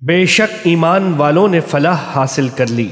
بے شک ایمان والوں نے فلاح حاصل کر لی۔